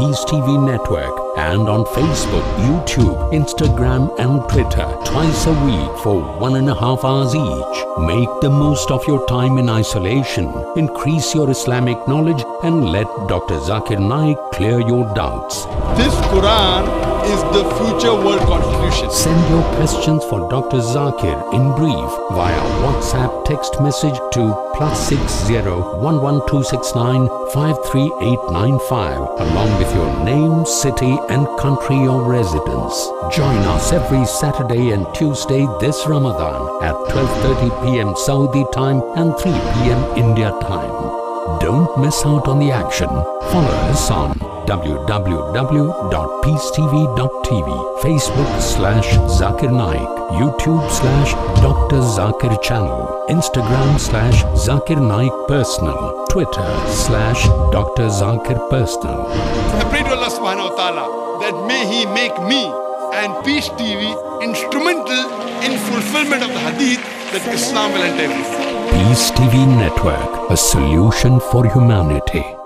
Peace TV Network and on Facebook, YouTube, Instagram, and Twitter twice a week for one and a half hours each. Make the most of your time in isolation. Increase your Islamic knowledge and let Dr. Zakir Naik clear your doubts. This Quran is the future world constitution. Send your questions for Dr. Zakir in brief via WhatsApp text message to plus six zero one one two six nine five three eight nine five along with your name, city, and country of residence. Join us every Saturday and Tuesday this Ramadan at 12:30 p.m. Saudi time and 3 p.m. India time. Don't miss out on the action. Follow us on www.peacetv.tv, Facebook slash Zakir Naik, YouTube slash Dr. Zakir Channel, Instagram slash Zakir Naik Personal, Twitter slash Dr. Zakir Personal. I pray to Allah subhanahu wa ta'ala that may He make me and Peace TV instrumental in fulfillment of the hadith that Islam will everyone. Peace TV Network, a solution for humanity.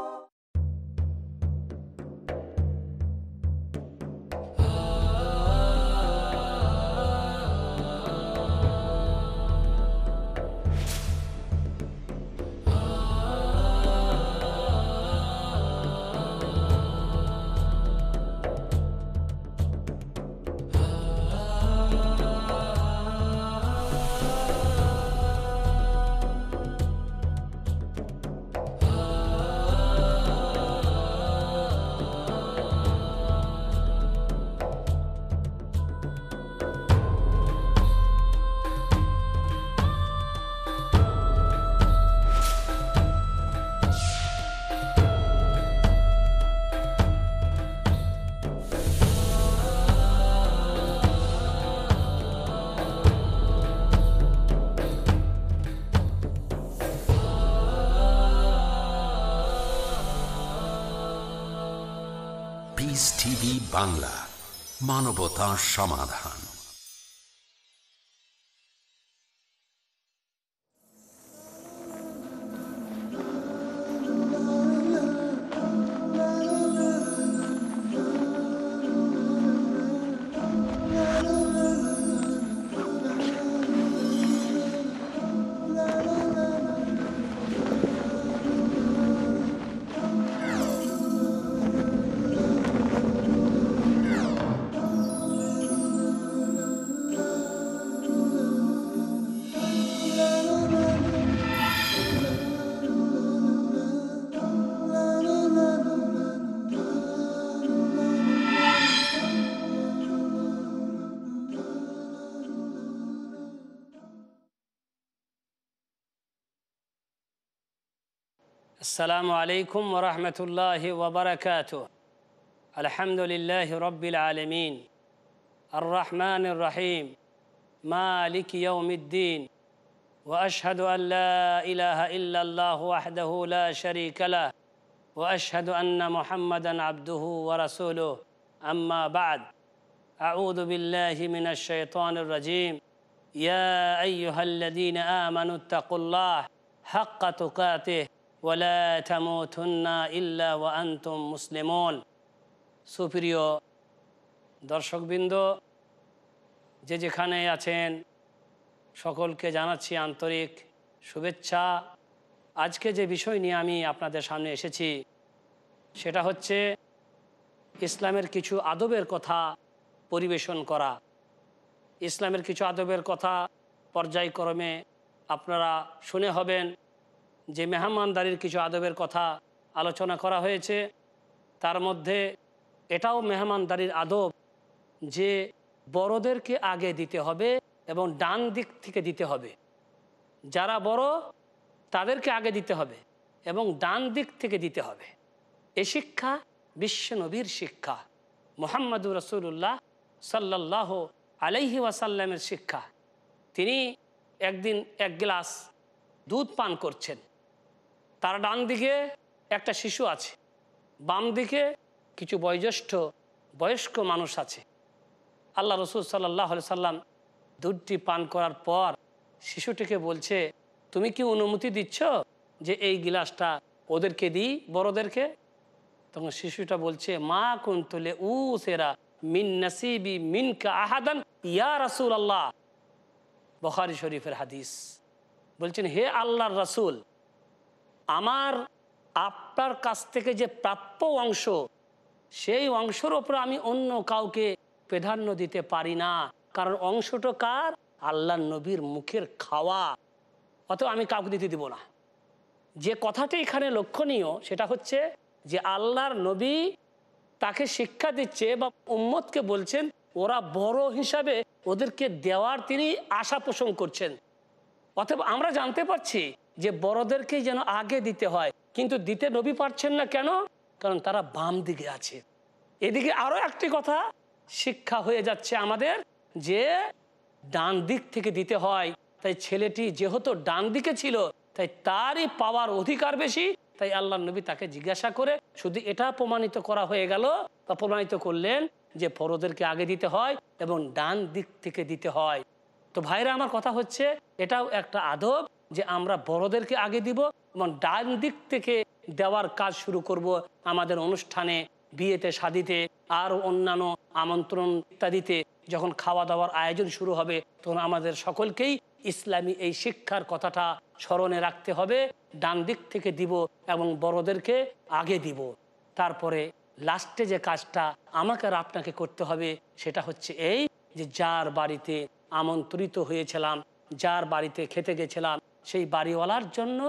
মানবতার সমাধান। السلام عليكم ورحمة الله وبركاته. الحمد لله رب العالمين. الرحمن الرحيم. مالك يوم الدين. وأشهد أن لا إله إلا الله وحده لا شريك له. وأشهد أن محمدا عبده ورسوله. أما بعد. أعوذ بالله من الشيطان الرجيم. يا أيها الذين آمنوا اتقوا الله حق تقاته. ইল্লা আনতুম সুপ্রিয় দর্শকবৃন্দ, যে যেখানে আছেন, সকলকে জানাচ্ছি আন্তরিক শুভেচ্ছা। আজকে যে বিষয় নিয়ে আমি আপনাদের সামনে এসেছি, সেটা হচ্ছে ইসলামের কিছু আদবের কথা পরিবেশন করা। ইসলামের কিছু আদবের কথা পর্যায়ক্রমে আপনারা শুনে হবেন। যে মেহমানদারির কিছু আদবের কথা আলোচনা করা হয়েছে, তার মধ্যে এটাও মেহমানদারির আদব যে বড়দেরকে আগে দিতে হবে এবং ডান দিক থেকে দিতে হবে। যারা বড়, তাদেরকে আগে দিতে হবে এবং ডান দিক থেকে দিতে হবে। এ শিক্ষা বিশ্বনবীর শিক্ষা, মোহাম্মদুর রসুল্লাহ সাল্লাহ আলাইহি ওয়াসাল্লামের শিক্ষা। তিনি একদিন এক গ্লাস দুধ পান করছেন। তার ডান দিকে একটা শিশু আছে, বাম দিকে কিছু বয়োজ্যেষ্ঠ বয়স্ক মানুষ আছে। আল্লাহ রসুল সাল্লাহ সাল্লাম দুধটি পান করার পর শিশুটিকে বলছে, তুমি কি অনুমতি দিচ্ছ যে এই গিলাসটা ওদেরকে দিই, বড়দেরকে? তখন শিশুটা বলছে, মা কুন্তলে উ সেরা মিন নাসিবি মিন কা আহাদান ইয়া রাসুল আল্লাহ বখারি শরীফের হাদিস। বলছেন, হে আল্লাহর রাসূল আমার, আপনার কাছ থেকে যে প্রাপ্য অংশ, সেই অংশের ওপর আমি অন্য কাউকে প্রাধান্য দিতে পারি না। কারণ অংশটা কার? আল্লাহ নবীর মুখের খাওয়া। অত আমি কাউকে দিতে দিব না। যে কথাটি এখানে লক্ষণীয়, সেটা হচ্ছে যে আল্লাহর নবী তাকে শিক্ষা দিচ্ছে বা উম্মতকে বলছেন, ওরা বড় হিসাবে ওদেরকে দেওয়ার তিনি আশা পোষণ করছেন। অতএব আমরা জানতে পারছি যে বড়দেরকেই যেন আগে দিতে হয়। কিন্তু দিতে নবী পারছেন না কেন? কারণ তারা বাম দিকে আছে। এদিকে আরও একটি কথা, শিক্ষা হয়ে যাচ্ছে আমাদের যে ডান দিক থেকে দিতে হয়। তাই ছেলেটি যেহেতু ডান দিকে ছিল, তাই তারই পাওয়ার অধিকার বেশি। তাই আল্লাহ নবী তাকে জিজ্ঞাসা করে, শুধু এটা প্রমাণিত করা হয়ে গেল বা প্রমাণিত করলেন যে বড়দেরকে আগে দিতে হয় এবং ডান দিক থেকে দিতে হয়? তো ভাইরা, আমার কথা হচ্ছে, এটাও একটা আদব যে আমরা বড়দেরকে আগে দিব এবং ডান দিক থেকে দেওয়ার কাজ শুরু করব আমাদের অনুষ্ঠানে, বিয়েতে শাদিতে আর অন্যান্য আমন্ত্রণ ইত্যাদিতে। যখন খাওয়া দাওয়ার আয়োজন শুরু হবে, তখন আমাদের সকলকেই ইসলামী এই শিক্ষার কথাটা স্মরণে রাখতে হবে। ডান দিক থেকে দিব এবং বড়দেরকে আগে দিব। তারপরে লাস্টে যে কাজটা আমাকে আর আপনাকে করতে হবে, সেটা হচ্ছে এই যে যার বাড়িতে আমন্ত্রিত হয়েছিলাম, যার বাড়িতে খেতে গেছিলাম, সেই বাড়িওয়ালার জন্য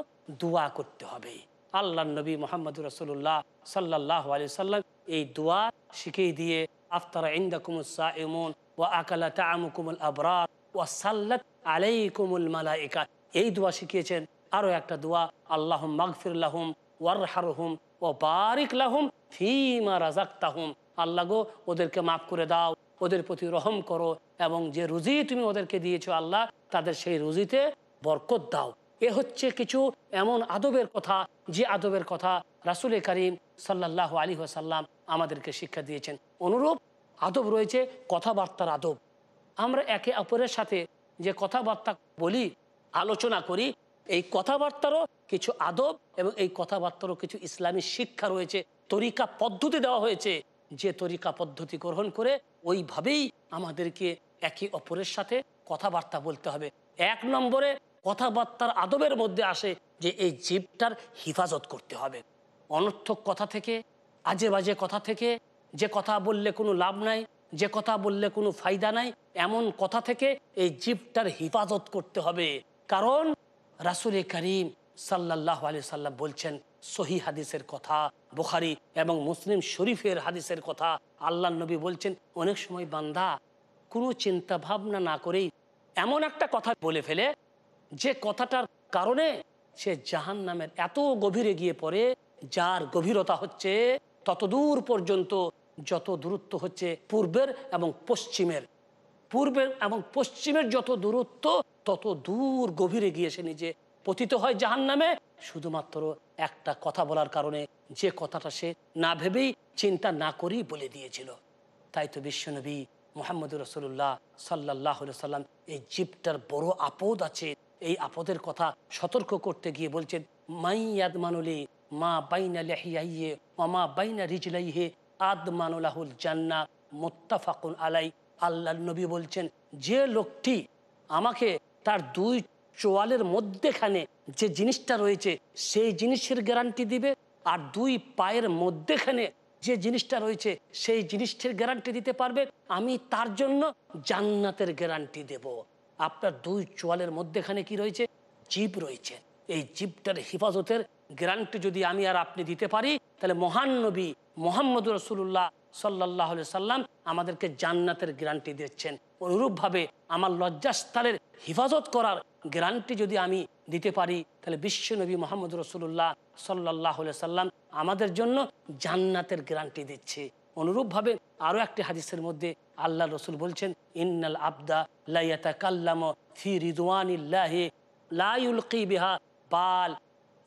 দোয়া করতে হবে। আল্লাহ নবী মোহাম্মদ রসুল্লাহ সাল্লাহ আলি সাল্লাম এই দোয়া শিখিয়ে দিয়ে, আফতারা ইন্দাকুমুসা এমন ও আকালা তামুকুমুল আবরার ও সাল্লাত আলাইকুমুল মালাইকা। এই দোয়া শিখিয়েছেন। আরও একটা দোয়া আল্লাহ মাগফির লাহুম ওয়ারহারহুম ও বারিক লাহুম ফিমা রাজাক্তাহুম আল্লাহ গো, ওদেরকে মাফ করে দাও, ওদের প্রতি রহম করো এবং যে রুজি তুমি ওদেরকে দিয়েছ, আল্লাহ তাদের সেই রুজিতে বরকত দাও। এ হচ্ছে কিছু এমন আদবের কথা, যে আদবের কথা রাসুল করিম সাল্লাহ আলী সাল্লাম আমাদেরকে শিক্ষা দিয়েছেন। অনুরূপ আদব রয়েছে কথাবার্তার আদব। আমরা একে অপরের সাথে যে কথাবার্তা বলি, আলোচনা করি, এই কথাবার্তারও কিছু আদব এবং এই কথাবার্তারও কিছু ইসলামী শিক্ষা রয়েছে, তরিকা পদ্ধতি দেওয়া হয়েছে। যে তরিকা পদ্ধতি গ্রহণ করে ওইভাবেই আমাদেরকে একে অপরের সাথে কথাবার্তা বলতে হবে। এক নম্বরে কথাবার্তার আদবের মধ্যে আসে যে এই জীবটার হিফাজত করতে হবে। অনর্থক কথা থেকে, আজে বাজে কথা থেকে, যে কথা বললে কোনো লাভ নাই, যে কথা বললে কোনো ফায়দা নাই, এমন কথা থেকে এই জীবটার হিফাজত করতে হবে। কারণ রাসুল করিম সাল্লাহ আলি সাল্লাম বলছেন সহি হাদিসের কথা, বুখারি এবং মুসলিম শরীফের হাদিসের কথা আল্লাহ নবী বলছেন, অনেক সময় বান্দা কোনো চিন্তা ভাবনা না করেই এমন একটা কথা বলে ফেলে, যে কথাটার কারণে সে জাহান নামের এত গভীরে গিয়ে পড়ে, যার গভীরতা হচ্ছে তত দূর পর্যন্ত যত দূরত্ব হচ্ছে পূর্বের এবং পশ্চিমের। পূর্বের এবং পশ্চিমের যত দূরত্ব, তত দূর গভীরে গিয়ে সে নিজে পতিত হয় জাহান নামে শুধুমাত্র একটা কথা বলার কারণে যে কথাটা সে না ভেবেই, চিন্তা না করেই বলে দিয়েছিল। তাই তো বিশ্বনবী মোহাম্মদ রসুল্লাহ সাল্লাহ সাল্লাম এই জীবটার বড় আপদ আছে। এই আপদের কথা সতর্ক করতে গিয়ে বলছেন মাইয়াদ মানুলি মা বাইনা লেহিয়াইয়ে মা বাইনা রিজলাইহে আদ মানুলাহুল জান্না মোত্তাফাকুন আলাই আল্লাহ নবী বলছেন, যে লোকটি আমাকে তার দুই চোয়ালের মধ্যেখানে যে জিনিসটা রয়েছে, সেই জিনিসের গ্যারান্টি দিবে, আর দুই পায়ের মধ্যেখানে যে জিনিসটা রয়েছে, সেই জিনিসটির গ্যারান্টি দিতে পারবে। আমি তার জন্য জান্নাতের গ্যারান্টি দেব। আপনার দুই চোয়ালের মধ্যেখানে কি রয়েছে? জীব রয়েছে। এই জীবটার হেফাজতের গ্যারান্টি যদি আমি আর আপনি দিতে পারি, তাহলে মহান নবী মোহাম্মদ রসুল্লাহ সাল্লাহ সাল্লাম আমাদেরকে জান্নাতের গ্যারান্টি দিচ্ছেন। অনুরূপভাবে আমার লজ্জাস্থলের হেফাজত করার গ্যারান্টি যদি আমি দিতে পারি, তাহলে বিশ্বনবী মোহাম্মদ রসুল্লাহ সাল্লাহ সাল্লাম আমাদের জন্য জান্নাতের গ্যারান্টি দিচ্ছে। অনুরূপভাবে আরও একটি হাদিসের মধ্যে আল্লাহ রসুল বলছেন, ইন্নাল আবদা লাইয়াতা কাল্লাম ফি রিদওয়ানিল্লাহে লাইউলকি বিহা বাল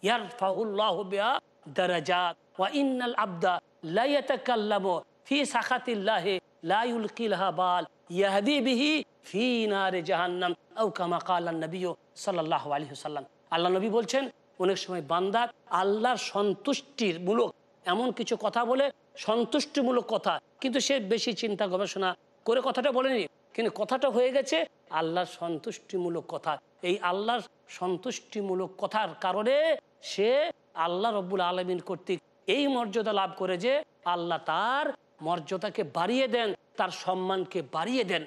ইয়ারফাউল্লাহ বিহা দারাজাত। ওয়া ইন্নাল আবদা লাইয়াতাকাল্লামু ফি সাখাতিল্লাহি লা ইউলকিলহা বাল ইয়াহদি বিহি ফি নারে জাহান্নাম, আও কামা নবী সাল্লাল্লাহু আলাইহি ওয়াসাল্লাম। আল্লাহ নবী বলছেন, অনেক সময় বান্দা আল্লাহর সন্তুষ্টির মূলক, এমন কিছু কথা বলে, সন্তুষ্টিমূলক কথা, কিন্তু সে বেশি চিন্তা গবেষণা করে কথাটা বলেনি। কিন্তু কথাটা হয়ে গেছে, আল্লাহর সন্তুষ্টিমূলক কথা। এই আল্লাহর সন্তুষ্টিমূলক কথার কারণে সে আল্লাহ রব্বুল আলমিন কর্তৃক এই মর্যাদা লাভ করে যে, আল্লাহ তার মর্যাদাকে বাড়িয়ে দেন, তার সম্মানকে বাড়িয়ে দেন।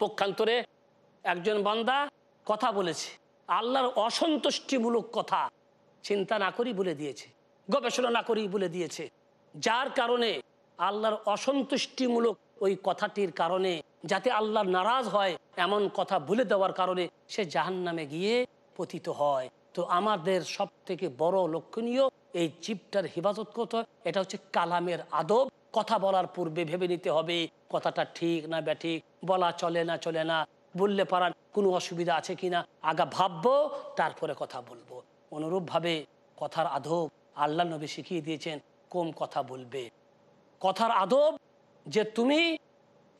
পক্ষান্তরে একজন বান্দা কথা বলেছে। আল্লাহর অসন্তুষ্টিমূলক কথা চিন্তা না করি বলে দিয়েছে, গবেষণা না করি বলে দিয়েছে। যার কারণে আল্লাহর অসন্তুষ্টিমূলক ওই কথাটির কারণে, যাতে আল্লাহ নারাজ হয় এমন কথা ভুলে দেওয়ার কারণে সে জাহান নামে গিয়ে পতিত হয়। তো আমাদের সব থেকে বড় লক্ষণীয় এই জীবটার হেফাজত করতে এটা হচ্ছে কালামের আদব। কথা বলার পূর্বে ভেবে নিতে হবে, কথাটা ঠিক না ব্যাঠিক বলা চলে না চলে না, বললে পারার কোনো অসুবিধা আছে কিনা আগা ভাববো, তারপরে কথা বলব। অনুরূপভাবে কথার আদব আল্লাহ নবী শিখিয়ে দিয়েছেন কম কথা বলবে। কথার আদব যে তুমি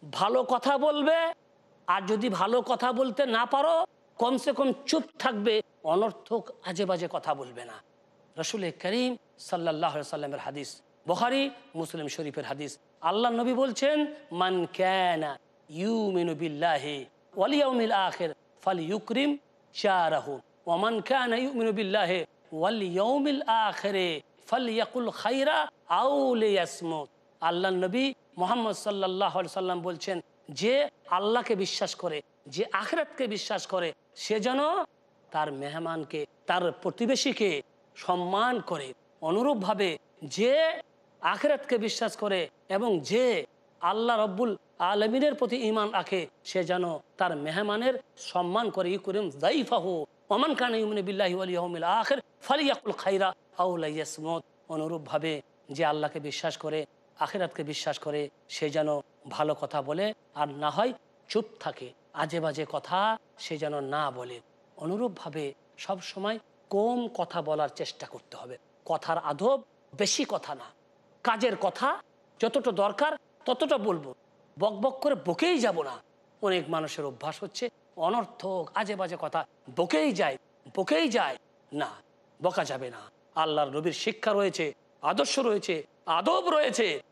ভালো কথা বলবে আর যদি ভালো কথা বলতে না পারো, কমসে কম চুপ থাকবে, অনর্থক আজে বাজে কথা বলবে না। রসুল করিম সাল্লাহ সাল্লামের হাদিস বখারি, মুসলিম শরীফের হাদিস। আল্লাহ নবী বলছেন, মান ক্যানা ইউ মিনু বিল্লাহে ওয়ালিয়াউমিল আখের ফাল ইউক্রিম শাহরাহু ওমান ক্যানা ইউ মিনু বিল্লাহে ওয়ালিয়াউমিল আখেরে ফাল ইয়াকুল খাইরা আউলে ইয়াসমুত আল্লাহ নবী মোহাম্মদ সাল্লাহ সাল্লাম বলছেন, যে আল্লাহকে বিশ্বাস করে, যে আখরাতকে বিশ্বাস করে, সে যেন তার মেহমানকে, তার প্রতিবেশীকে সম্মান করে, অনুরূপভাবে যে আখরাতকে বিশ্বাস করে এবং যে আল্লাহ রব্বুল আলমিনের প্রতি ইমান রাখে, সে যেন তার মেহমানের সম্মান করে। ই করিম জাইফাহু ওমান খান ইমিন বিল্লাহি আখের, ফালিয়াকুল খাইরা আউলাইয়াসমত অনুরূপভাবে যে আল্লাহকে বিশ্বাস করে, আখেরাতকে বিশ্বাস করে, সে যেন ভালো কথা বলে আর না হয় চুপ থাকে, আজে বাজে কথা সে যেন না বলে। অনুরূপভাবে সব সময় কম কথা বলার চেষ্টা করতে হবে। কথার আদব বেশি কথা না। কাজের কথা, যতটা দরকার, ততটা বলব। বক বক করে বকেই যাব না। অনেক মানুষের অভ্যাস হচ্ছে, অনর্থক আজে বাজে কথা, বকেই যায় বকেই যায়। না, বকা যাবে না। আল্লাহর নবীর শিক্ষা রয়েছে, আদর্শ রয়েছে, আদব রয়েছে।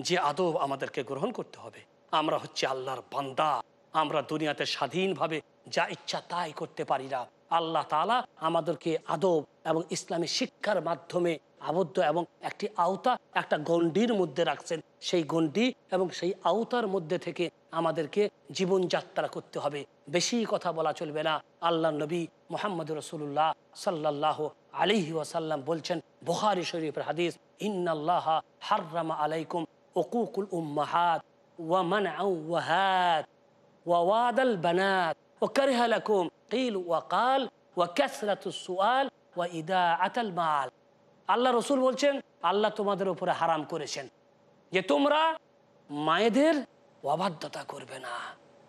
যে আদব আমাদেরকে গ্রহণ করতে হবে। আমরা হচ্ছে আল্লাহর বান্দা। আমরা দুনিয়াতে স্বাধীনভাবে যা ইচ্ছা তাই করতে পারি না। আল্লাহ তালা আমাদেরকে আদব এবং ইসলামী শিক্ষার মাধ্যমে আবদ্ধ এবং একটি আওতা একটা গণ্ডির মধ্যে রাখছেন। সেই গণ্ডি এবং সেই আওতার মধ্যে থেকে আমাদেরকে জীবনযাত্রা করতে হবে। বেশি কথা বলা চলবে না। আল্লাহ নবী মোহাম্মদ রসুল্লাহ সাল্লাহ আলিহি ওয়াসাল্লাম বলছেন বোহারি শরীফ হাদিস, ইন্নাল্লাহ হাররামা আলাইকুম ওকুকুল উম্মাহাত ওয়ামান আউহাত ওয়াদাল বানাত ওয়া কারহালাকুম কিল ওয়াকাল ওয়া কাসরাতুস সুআল ওয়া ইদা আতাল মাল আল্লাহ রসুল বলছেন, আল্লাহ তোমাদের উপরে হারাম করেছেন। যে তোমরা মায়েদের অবাধ্যতা করবে না।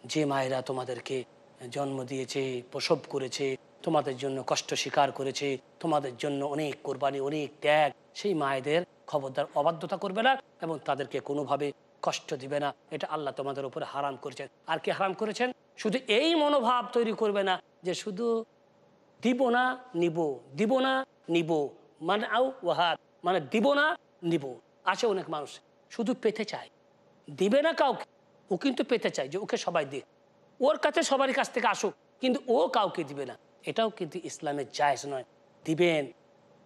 যে মায়েরা তোমাদেরকে জন্ম দিয়েছে, প্রসব করেছে, তোমাদের জন্য কষ্ট স্বীকার করেছে, তোমাদের জন্য অনেক কোরবানি, অনেক ত্যাগ, সেই মায়েদের খবরদার অবাধ্যতা করবে না এবং তাদেরকে কোনোভাবে কষ্ট দিবে না। এটা আল্লাহ তোমাদের উপরে হারাম করেছেন। আর কি হারাম করেছেন? শুধু এই মনোভাব তৈরি করবে না যে শুধু দিব না, নিব, দিব না, নিব। মানে আউ ওয়াহাত মানে দিব না, নিব। আছে অনেক মানুষ, শুধু পেতে চায়। দিবে না কাউকে, ও কিন্তু পেতে চায় যে ওকে সবাই দিক। ওর কাছে সবারই কাছ থেকে আসুক, কিন্তু ও কাউকে দিবে না। এটাও কিন্তু ইসলামের জায়জ নয়। দিবেন,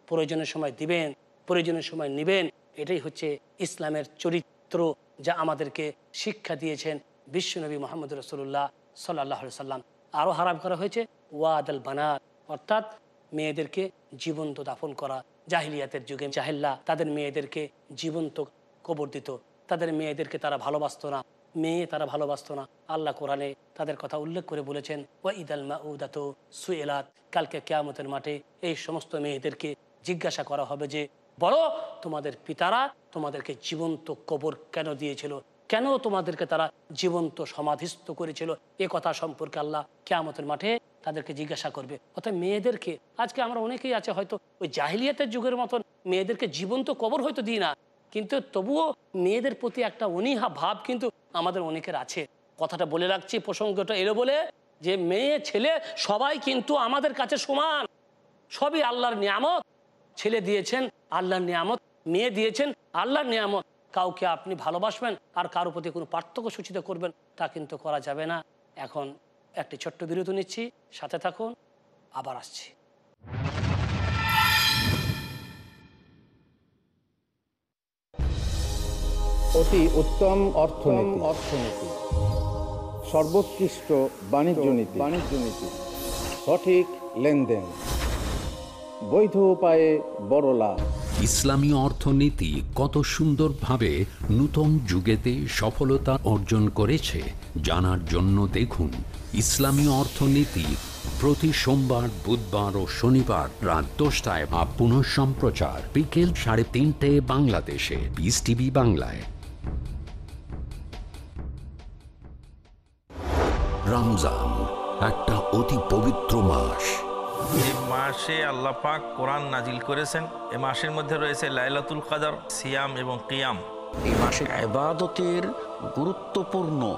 প্রয়োজনের সময় দিবেন, প্রয়োজনের সময় নিবেন, এটাই হচ্ছে ইসলামের চরিত্র যা আমাদেরকে শিক্ষা দিয়েছেন বিশ্বনবী মোহাম্মদ রসুল্লাহ সাল্লাহ সাল্লাম আরও হারাম করা হয়েছে ওয়াদ আল বানাত অর্থাৎ মেয়েদেরকে জীবন্ত দাফন করা, জাহিলিয়াতের যুগে জাহিল্লা তাদের মেয়েদেরকে জীবন্ত কবর দিত। তাদের মেয়েদেরকে তারা ভালোবাসতো না, মেয়ে তারা ভালোবাসতো না। আল্লাহ কোরআনে তাদের কথা উল্লেখ করে বলেছেন, ওয়া ইদাল মাউদাত সুয়েলাত কালকে কেয়ামতের মাঠে এই সমস্ত মেয়েদেরকে জিজ্ঞাসা করা হবে যে, বলো, তোমাদের পিতারা তোমাদেরকে জীবন্ত কবর কেন দিয়েছিল? কেন তোমাদেরকে তারা জীবন্ত সমাধিস্থ করেছিল? এ কথা সম্পর্কে আল্লাহ কেয়ামতের মাঠে তাদেরকে জিজ্ঞাসা করবে। অর্থাৎ মেয়েদেরকে, আজকে আমরা অনেকেই আছে হয়তো ওই জাহিলিয়াতের যুগের মতন মেয়েদেরকে জীবন্ত কবর হয়তো দিই না, কিন্তু তবুও মেয়েদের প্রতি একটা অনীহা ভাব কিন্তু আমাদের অনেকের আছে। কথাটা বলে রাখছি, প্রসঙ্গটা এলো বলে যে মেয়ে, ছেলে সবাই কিন্তু আমাদের কাছে সমান। সবই আল্লাহর নিয়ামত। ছেলে দিয়েছেন, আল্লাহর নিয়ামত। মেয়ে দিয়েছেন, আল্লাহর নিয়ামত। কাউকে আপনি ভালোবাসবেন আর কারোর প্রতি কোনো পার্থক্য সূচিত করবেন, তা কিন্তু করা যাবে না। এখন একটি ছোট্ট বিরতি নিচ্ছি সাথে থাকুন আবার আসছি। অতি উত্তম অর্থনীতি। অর্থনীতি। সর্বোৎকৃষ্ট বাণিজ্য নীতি। বাণিজ্য নীতি। সঠিক লেনদেন। বৈধ উপায়ে বড় লাভ। ইসলামী অর্থনীতি কত সুন্দরভাবে নূতন যুগেতে সফলতা অর্জন করেছে জানার জন্য দেখুন ইসলামী অর্থনীতি প্রতি সোমবার বুধবার ও শনিবার রাত দশটায় বা পুনঃ সম্প্রচার বিকেল সাড়ে তিনটে বাংলাদেশে। পিস টিভি বাংলায়। রমজান একটা অতি পবিত্র মাস। এই মাসে আল্লাহ পাক কোরআন নাজিল করেছেন। এ মাসের মধ্যে রয়েছে লাইলাতুল কাদার সিয়াম এবং কিয়াম। এই মাসে আবাদতের গুরুত্বপূর্ণ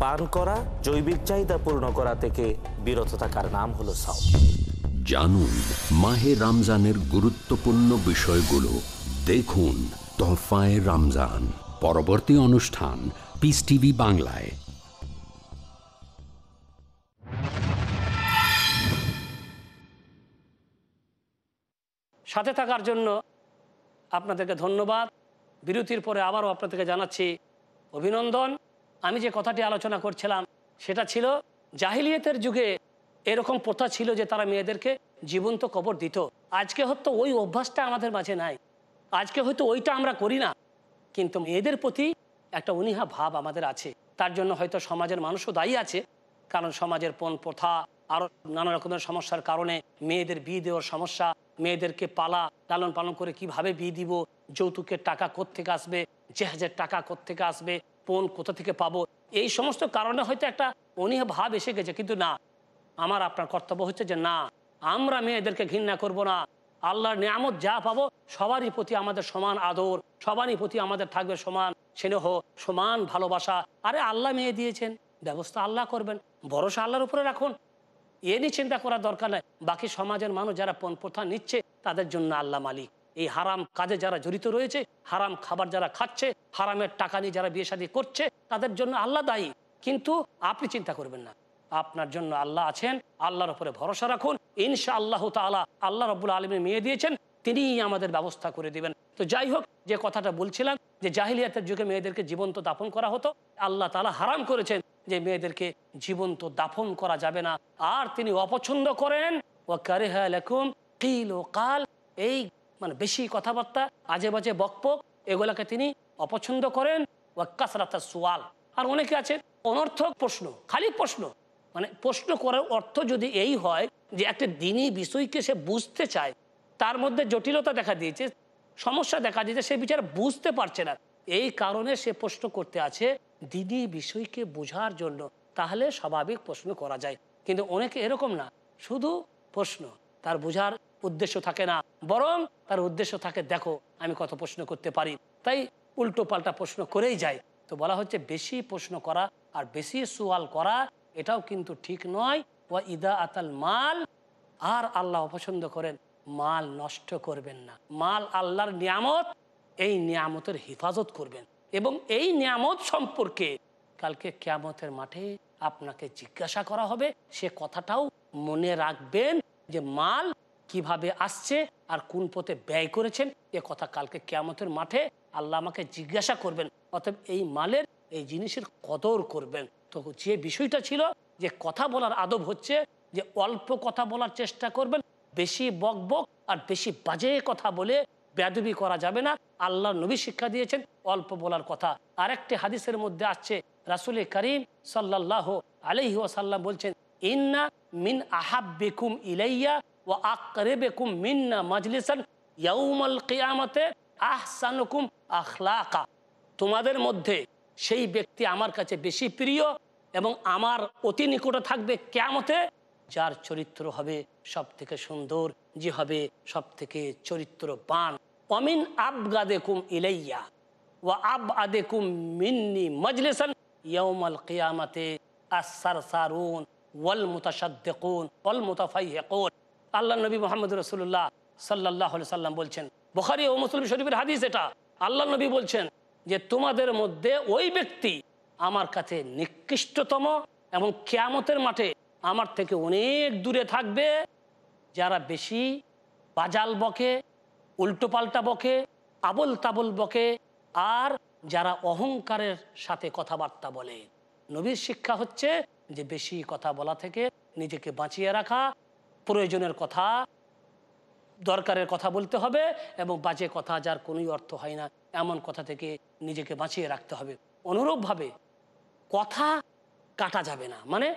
পান করা জৈবিক চাহিদা পূর্ণ করা থেকে বিরত থাকার নাম হলো সাও জানুন মাহে রমজানের গুরুত্বপূর্ণ বিষয়গুলো। দেখুন তোহফায় রমজান। পরবর্তী অনুষ্ঠান পিস টিভি বাংলায়। সাথে থাকার জন্য আপনাদেরকে ধন্যবাদ। বিরতির পরে আবারও আপনাদেরকে জানাচ্ছি অভিনন্দন। আমি যে কথাটি আলোচনা করছিলাম, সেটা ছিল, জাহিলিয়তের যুগে এরকম প্রথা ছিল যে তারা মেয়েদেরকে জীবন্ত কবর দিত। আজকে হয়তো ওই অভ্যাসটা আমাদের মাঝে নাই। আজকে হয়তো ওইটা আমরা করি না। কিন্তু মেয়েদের প্রতি একটা অনীহা ভাব আমাদের আছে। তার জন্য হয়তো সমাজের মানুষও দায়ী আছে। কারণ সমাজের পণ প্রথা আরও নানা রকমের সমস্যার কারণে মেয়েদের বিয়ে দেওয়ার সমস্যা, মেয়েদেরকে পালা, লালন পালন করে কীভাবে বিয়ে দিব, যৌতুকের টাকা কোত্থেকে আসবে, জেহাজের টাকা কোত্থেকে আসবে পণ কোথা থেকে পাবো? এই সমস্ত কারণে হয়তো একটা অনীহা ভাব এসে গেছে, কিন্তু না। আমার, আপনার কর্তব্য হচ্ছে যে না, আমরা মেয়েদেরকে ঘৃণা করব না। আল্লাহর নিয়ামত যা পাবো, সবারই প্রতি আমাদের সমান আদর, সবারই প্রতি আমাদের থাকবে সমান স্নেহ, সমান ভালোবাসা। আরে আল্লাহ মেয়ে দিয়েছেন, ব্যবস্থা আল্লাহ করবেন, ভরসা আল্লাহর উপরে রাখুন। এ নিয়ে চিন্তা করার দরকার নাই। বাকি সমাজের মানুষ যারা পণ প্রথা নিচ্ছে, তাদের জন্য আল্লাহ মালিক। এই হারাম কাজে যারা জড়িত রয়েছে, হারাম খাবার যারা খাচ্ছে, হারামের টাকা নিয়ে যারা বিয়ে শাদী করছে, তাদের জন্য আল্লাহ দায়ী। কিন্তু আপনি চিন্তা করবেন না। আপনার জন্য আল্লাহ আছেন, আল্লাহর উপরে ভরসা রাখুন। ইনশা আল্লাহ তালা আল্লাহ রবুল আলমী মেয়ে দিয়েছেন, তিনিই আমাদের ব্যবস্থা করে দিবেন। তো যাই হোক, যে কথাটা বলছিলাম, যে জাহিলিয়াতের যুগে মেয়েদেরকে জীবন্ত দাফন করা হতো, আল্লাহ তালা হারাম করেছেন যে মেয়েদেরকে জীবন্ত দাফন করা যাবে না। আর তিনি অপছন্দ করেন ও কারেহা লেখুম কিল, এই মানে বেশি কথাবার্তা আজে বাজে বকপক, এগুলাকে তিনি অপছন্দ করেন ও কাসরাতা সোয়াল। আর অনেকে আছে অনর্থক প্রশ্ন, খালি প্রশ্ন। মানে প্রশ্ন করার অর্থ যদি এই হয় যে একটা দিনই বিষয়কে সে বুঝতে চায়, তার মধ্যে জটিলতা দেখা দিয়েছে, সমস্যা দেখা দিয়েছে, সে বিচার বুঝতে পারছে না। এই কারণে সে প্রশ্ন করতে আছে দিনই বিষয়কে বোঝার জন্য তাহলে স্বাভাবিক প্রশ্ন করা যায়। কিন্তু অনেকে এরকম না, শুধু প্রশ্ন, তার বোঝার উদ্দেশ্য থাকে না। বরং তার উদ্দেশ্য থাকে, দেখো, আমি কত প্রশ্ন করতে পারি। তাই উল্টো পাল্টা প্রশ্ন করেই যায়। তো বলা হচ্ছে বেশি প্রশ্ন করা আর বেশি সোয়াল করা, এটাও কিন্তু ঠিক নয়। ও ইদা আতাল মাল, আর আল্লাহ অপছন্দ করেন, মাল নষ্ট করবেন না। মাল আল্লাহর নিয়ামত, এই নিয়ামতের হেফাজত করবেন। এবং এই নিয়ামত সম্পর্কে কালকে কেয়ামতের মাঠে আপনাকে জিজ্ঞাসা করা হবে, সে কথাটাও মনে রাখবেন যে মাল কীভাবে আসছে আর কোন পথে ব্যয় করেছেন, এ কথা কালকে কেয়ামতের মাঠে আল্লাহ আমাকে জিজ্ঞাসা করবেন। অতএব এই মালের, এই জিনিসের কদর করবেন। তো যে বিষয়টা ছিল যে কথা বলার আদব হচ্ছে যে অল্প কথা বলার চেষ্টা করবেন, বেশি বক বক আর বেশি বাজে কথা বলে বেদবি করা যাবে না। আল্লাহ নবী শিক্ষা দিয়েছেন অল্প বলার কথা। আরেকটি হাদিসের মধ্যে আসছে রাসুল করিম সাল্লাহ আলহি বলছেন, ইন্না মিন আহাব্বিকুম ইলাইয়া ও আকরে বেকুম মিন্না মাজলিসান ইয়াউমাল কিয়ামতে আহসানুকুম আখলাকা তোমাদের মধ্যে সেই ব্যক্তি আমার কাছে বেশি প্রিয় এবং আমার অতি নিকটে থাকবে কেমতে যার চরিত্র হবে সব থেকে সুন্দর, যে হবে সব থেকে চরিত্রবান। অমিন আবগাদেকুম ইলাইয়া ও আব আদেকুম মিন্নি মজলিসান ইয়ৌমাল কিয়ামাতে আসার সারুন ওয়াল মুতাসাদ্দিকুন ওয়াল মুতাফাইহিকুন আল্লাহ নবী মোহাম্মদ রসুল্লাহ সাল্লাহ সাল্লাম বলছেন। বুখারী ও মুসলিম শরীফের হাদিস এটা। আল্লাহ নবী বলছেন যে, তোমাদের মধ্যে ওই ব্যক্তি আমার কাছে নিকৃষ্টতম এবং কেয়ামতের মাঠে আমার থেকে অনেক দূরে থাকবে, যারা বেশি বাজাল বকে, উল্টোপাল্টা বকে আবল তাবল বকে, আর যারা অহংকারের সাথে কথাবার্তা বলে। নবীর শিক্ষা হচ্ছে যে, বেশি কথা বলা থেকে নিজেকে বাঁচিয়ে রাখা প্রয়োজনের কথা, দরকারের কথা বলতে হবে এবং বাজে কথা যার কোনোই অর্থ হয় না। এমন কথা থেকে নিজেকে বাঁচিয়ে রাখতে হবে। অনুরূপভাবে কথা কাটা যাবে না। মানে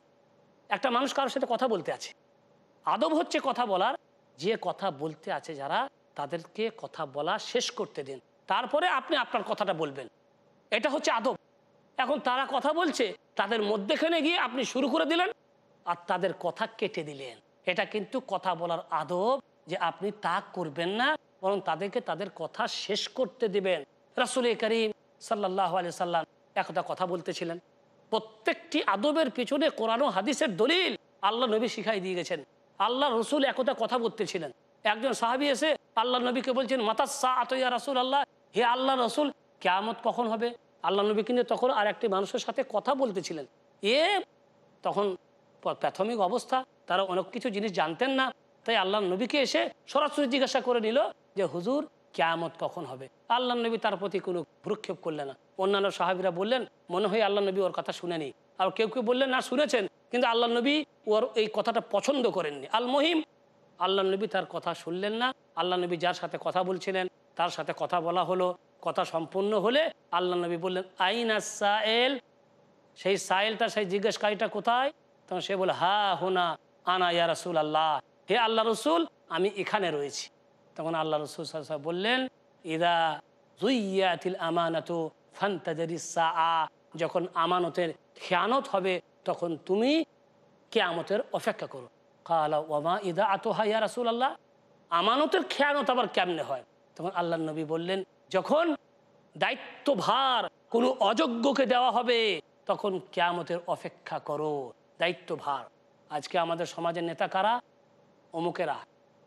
একটা মানুষ কারোর সাথে কথা বলতে আছে। আদব হচ্ছে কথা বলার। যে কথা বলতে আছে যারা, তাদেরকে কথা বলা শেষ করতে দিন। তারপরে আপনি আপনার কথাটা বলবেন। এটা হচ্ছে আদব। এখন তারা কথা বলছে, তাদের মধ্যেখানে গিয়ে আপনি শুরু করে দিলেন আর তাদের কথা কেটে দিলেন। এটা কিন্তু কথা বলার আদব যে আপনি তা করবেন না, বরং তাদেরকে তাদের কথা শেষ করতে দিবেন। রাসুল করিম সাল্লাহ আলি সাল্লাম একটা কথা বলতেছিলেন, প্রত্যেকটি আদবের পিছনে কোরআন হাদিসের দলিল আল্লাহ নবী শিখাই দিয়ে গেছেন। আল্লাহ রসুল একতা কথা বলতেছিলেন। একজন সাহাবি এসে আল্লাহ নবীকে বলছেন আতইয়া রাসুল আল্লাহ হে আল্লাহ রসুল, কেয়ামত কখন হবে? আল্লাহ নবী কিন্তু তখন আর একটি মানুষের সাথে কথা বলতেছিলেন। এ তখন প্রাথমিক অবস্থা তারা অনেক কিছু জিনিস জানতেন না। তাই আল্লাহ নবীকে এসে সরাসরি জিজ্ঞাসা করে নিল যে, হুজুর, কেয়ামত কখন হবে? আল্লাহ নবী তার প্রতি কোনো ভ্রুক্ষেপ করলেন না। অন্যান্য সাহাবিরা বললেন, মনে হয় আল্লাহ নবী ওর কথা শুনেনি। আর কেউ কেউ বললেন, না, শুনেছেন। কিন্তু আল্লাহ নবী ওর এই কথাটা পছন্দ করেননি। আল মহিম আল্লাহ নবী তার কথা শুনলেন না। আল্লাহ নবী যার সাথে কথা বলছিলেন, তার সাথে কথা বলা হলো। কথা সম্পূর্ণ হলে আল্লাহ নবী বললেন, আইন সায়েল? সেই সাইলটা সেই জিজ্ঞেসকারীটা কোথায়? তখন সে বলে হা, হুনা। আনা ইয়া রসুল আল্লাহ হে আল্লাহ রসুল, আমি এখানে রয়েছি। তখন আল্লাহ রসুল সাল্লাল্লাহু বললেন, ইদা জুইয়াতিল আমানাতু ফান্তাজারি সা যখন আমানতের খেয়ানত হবে, তখন তুমি কেয়ামতের অপেক্ষা করো। কালা ওমা ইদা আতোহা ইয়া রাসুল আল্লাহ আমানতের খেয়ানত আবার কেমনে হয়? তখন আল্লাহ নবী বললেন, যখন দায়িত্বভার কোনো অযোগ্যকে দেওয়া হবে, তখন কেয়ামতের অপেক্ষা করো। দায়িত্বভার। আজকে আমাদের সমাজের নেতা কারা? অমুকেরা।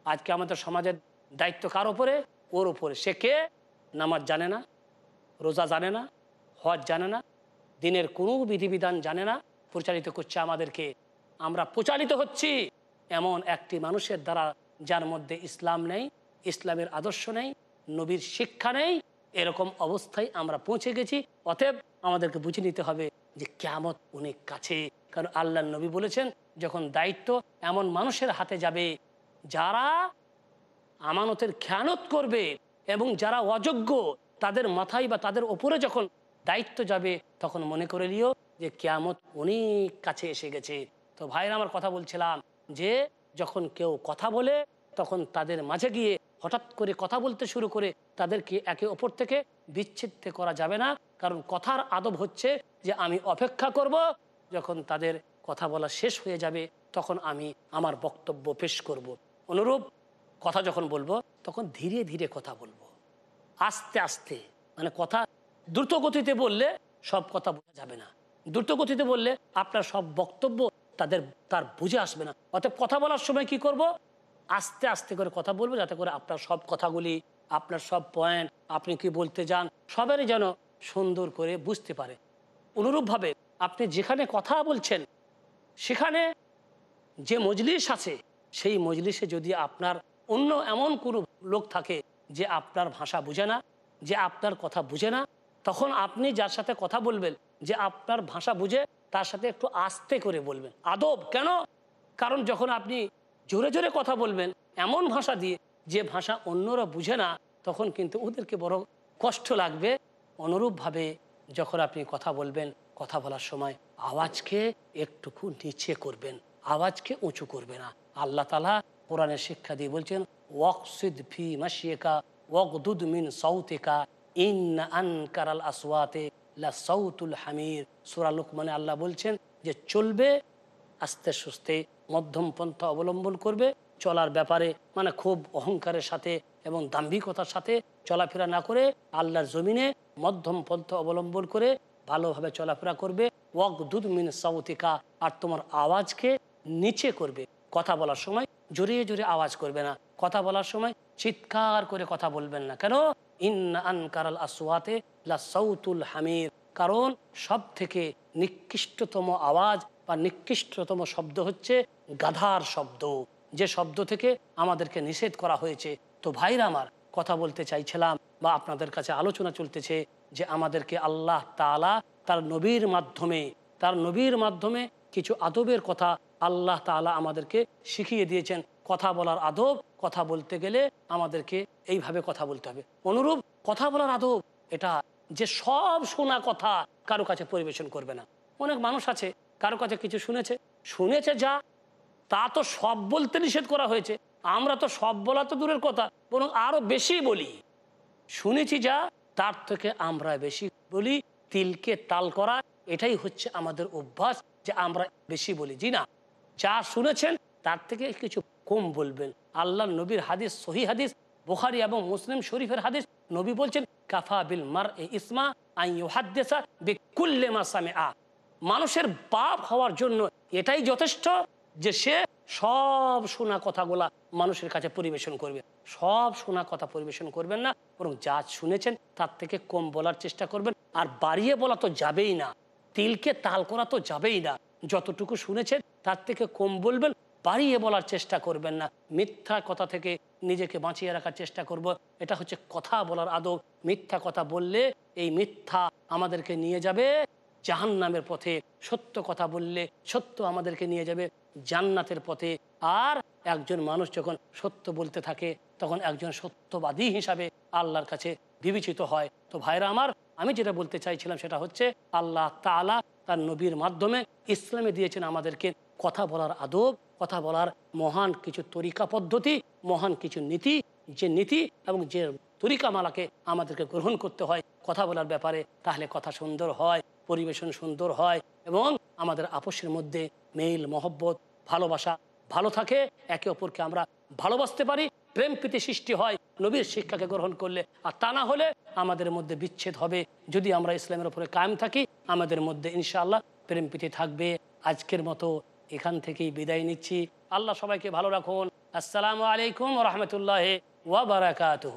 আজকে আমাদের সমাজের দায়িত্ব কার ওপরে ওর ওপরে সে কে? নামাজ জানে না, রোজা জানে না, হজ জানে না, দিনের কোনো বিধিবিধান জানে না, প্রচারিত করছে আমাদেরকে। আমরা প্রচারিত হচ্ছি এমন একটি মানুষের দ্বারা যার মধ্যে ইসলাম নেই, ইসলামের আদর্শ নেই, নবীর শিক্ষা নেই, এরকম অবস্থায় আমরা পৌঁছে গেছি। অতএব আমাদেরকে বুঝে নিতে হবে যে কেমত অনেক কাছে। কারণ আল্লাহ নবী বলেছেন যখন দায়িত্ব এমন মানুষের হাতে যাবে, যারা আমানতের খেয়ানত করবে এবং যারা অযোগ্য তাদের মাথায় বা তাদের ওপরে যখন দায়িত্ব যাবে, তখন মনে করে নিও যে কেয়ামত অনেক কাছে এসে গেছে। তো ভাইরা আমার কথা বলছিলাম যে যখন কেউ কথা বলে, তখন তাদের মাঝে গিয়ে হঠাৎ করে কথা বলতে শুরু করে, তাদেরকে একে অপর থেকে বিচ্ছিন্ন করা যাবে না। কারণ কথার আদব হচ্ছে যে, আমি অপেক্ষা করব যখন তাদের কথা বলা শেষ হয়ে যাবে, তখন আমি আমার বক্তব্য পেশ করব। অনুরূপ কথা যখন বলব, তখন ধীরে ধীরে কথা বলব। আস্তে আস্তে মানে কথা দ্রুত গতিতে বললে সব কথা বোঝা যাবে না। দ্রুত গতিতে বললে আপনার সব বক্তব্য তাদের, তার বুঝে আসবে না। অতএব কথা বলার সময় কি করব? আস্তে আস্তে করে কথা বলব, যাতে করে আপনার সব কথাগুলি, আপনার সব পয়েন্ট, আপনি কি বলতে যান সবারই যেন সুন্দর করে বুঝতে পারে। অনুরূপভাবে আপনি যেখানে কথা বলছেন সেখানে যে মজলিস আছে, সেই মজলিসে যদি আপনার অন্য এমন কোনো লোক থাকে যে আপনার ভাষা বুঝে না, যে আপনার কথা বুঝে না, তখন আপনি যার সাথে কথা বলবেন, যে আপনার ভাষা বুঝে, তার সাথে একটু আস্তে করে বলবেন। আদব কেন? কারণ যখন আপনি জোরে জোরে কথা বলবেন এমন ভাষা দিয়ে, যে ভাষা অন্যরা বুঝে না, তখন কিন্তু ওদেরকে বড় কষ্ট লাগবে। অনুরূপভাবে যখন আপনি কথা বলবেন কথা বলার সময় আওয়াজকে একটুকু নিচে করবেন, আওয়াজকে উঁচু করবে না। আল্লাহ তালা কোরআনের শিক্ষা দিয়ে বলছেন, ওয়াকসিদ ফি মাসিয়েকা ওয়াকদুদ মিন সৌতিকা ইন আনকারাল আসওয়াতে লা সৌতুল হামির। সুরা লুকমানে আল্লাহ বলছেন যে, চলবে, আস্তে সুস্তে মধ্যম পন্থা অবলম্বন করবে, চলার ব্যাপারে মানে খুব অহংকারের সাথে এবং দাম্ভিকতার সাথে চলাফেরা না করে আল্লাহর জমিনে মধ্যম পন্থা অবলম্বন করে ভালোভাবে চলাফেরা করবে। ওয়াক দুধ মিন সাউতিকা, আর তোমার আওয়াজকে নিচে করবে। কথা বলার সময় জোরে জোরে আওয়াজ করবে না। কথা বলার সময় চিৎকার করে কথা বলবেন না। কেন? সৌতুল হামির। কারণ সব থেকে নিকৃষ্টতম আওয়াজ বা নিকৃষ্টতম শব্দ হচ্ছে গাধার শব্দ। যে শব্দ থেকে আমাদেরকে নিষেধ করা হয়েছে। তো ভাইরা আমার, কথা বলতে চাইছিলাম বা আপনাদের কাছে আলোচনা চলতেছে যে আমাদেরকে আল্লাহ তালা তার নবীর মাধ্যমে, তার নবীর মাধ্যমে কিছু আদবের কথা আল্লাহ তালা আমাদেরকে শিখিয়ে দিয়েছেন। কথা বলার আদব, কথা বলতে গেলে আমাদেরকে এইভাবে কথা বলতে হবে। অনুরূপ কথা বলার আদব, এটা যে সব শোনা কথা কারও কাছে পরিবেশন করবে না। অনেক মানুষ আছে, কারও কাছে কিছু শুনেছে শুনেছে যা, তা তো সব বলতে নিষেধ করা হয়েছে। আমরা তো সব বলা তো দূরের কথা, বরং আরও বেশি বলি। শুনেছি যা তার থেকে আমরা বেশি বলি, তিলকে তাল করা, এটাই হচ্ছে আমাদের অভ্যাস যে আমরা বেশি বলি। জি না, যা শুনেছেন তার থেকে কিছু কম বলবেন। আল্লাহ নবীর হাদিস, সহি হাদিস, বুখারি এবং মুসলিম শরীফের হাদিস, নবী বলছেন, কাফা বিল মার এ ইসমা আইহাদ্দেসা মাসামে আ মানুষের বাপ হওয়ার জন্য এটাই যথেষ্ট যে সে সব শোনা কথাগুলা মানুষের কাছে পরিবেশন করবে। সব শোনা কথা পরিবেশন করবেন না, বরং যা শুনেছেন তার থেকে কম বলার চেষ্টা করবেন। আর বাড়িয়ে বলা তো যাবেই না, তিলকে তাল করা তো যাবেই না। যতটুকু শুনেছেন তার থেকে কম বলবেন, বাড়িয়ে বলার চেষ্টা করবেন না। মিথ্যা কথা থেকে নিজেকে বাঁচিয়ে রাখার চেষ্টা করব। এটা হচ্ছে কথা বলার আদব। মিথ্যা কথা বললে এই মিথ্যা আমাদেরকে নিয়ে যাবে। জাহান নামের পথে সত্য কথা বললে সত্য আমাদেরকে নিয়ে যাবে। জান্নাতের পথে। আর একজন মানুষ যখন সত্য বলতে থাকে, তখন একজন সত্যবাদী হিসাবে আল্লাহর কাছে বিবেচিত হয়। তো ভাইরা আমার, আমি যেটা বলতে চাইছিলাম সেটা হচ্ছে, আল্লাহ তালা তার নবীর মাধ্যমে ইসলামে দিয়েছেন আমাদেরকে কথা বলার আদব, কথা বলার মহান কিছু তরিকা পদ্ধতি, মহান কিছু নীতি, যে নীতি এবং যে তরিকামালাকে আমাদেরকে গ্রহণ করতে হয় কথা বলার ব্যাপারে, তাহলে কথা সুন্দর হয়, পরিবেশন সুন্দর হয় এবং আমাদের আপোষের মধ্যে মেইল, মহব্বত, ভালোবাসা, ভালো থাকে, একে অপরকে আমরা ভালোবাসতে পারি। প্রেম প্রীতি সৃষ্টি হয় নবীর শিক্ষাকে গ্রহণ করলে। আর তা না হলে আমাদের মধ্যে বিচ্ছেদ হবে। যদি আমরা ইসলামের উপরে কায়েম থাকি, আমাদের মধ্যে ইনশাআল্লাহ প্রেম প্রীতি থাকবে। আজকের মতো এখান থেকেই বিদায় নিচ্ছি। আল্লাহ সবাইকে ভালো রাখুন। আসসালামু আলাইকুম রহমতুল্লাহ ওয়াবারাকাতুহ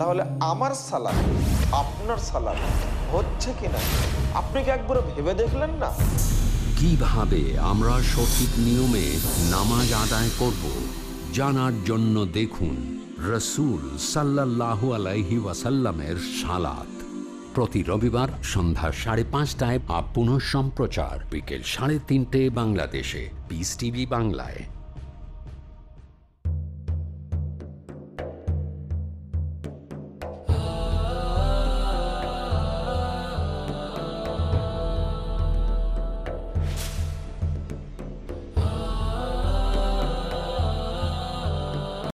তাহলে আমার সালাদ, আপনার সালাদ হচ্ছে কিনা আপনি কি একবার ভেবে দেখলেন না? কীভাবে আমরা সঠিক নিয়মে নামাজ আদায় করব জানার জন্য দেখুন রসুল সাল্লাহ আলাইহি ওয়াসাল্লামের সালাত। প্রতি রবিবার সন্ধ্যা সাড়ে পাঁচটায় আপ সম্প্রচার বিকেল সাড়ে তিনটে বাংলাদেশে। পিস টিভি বাংলায়।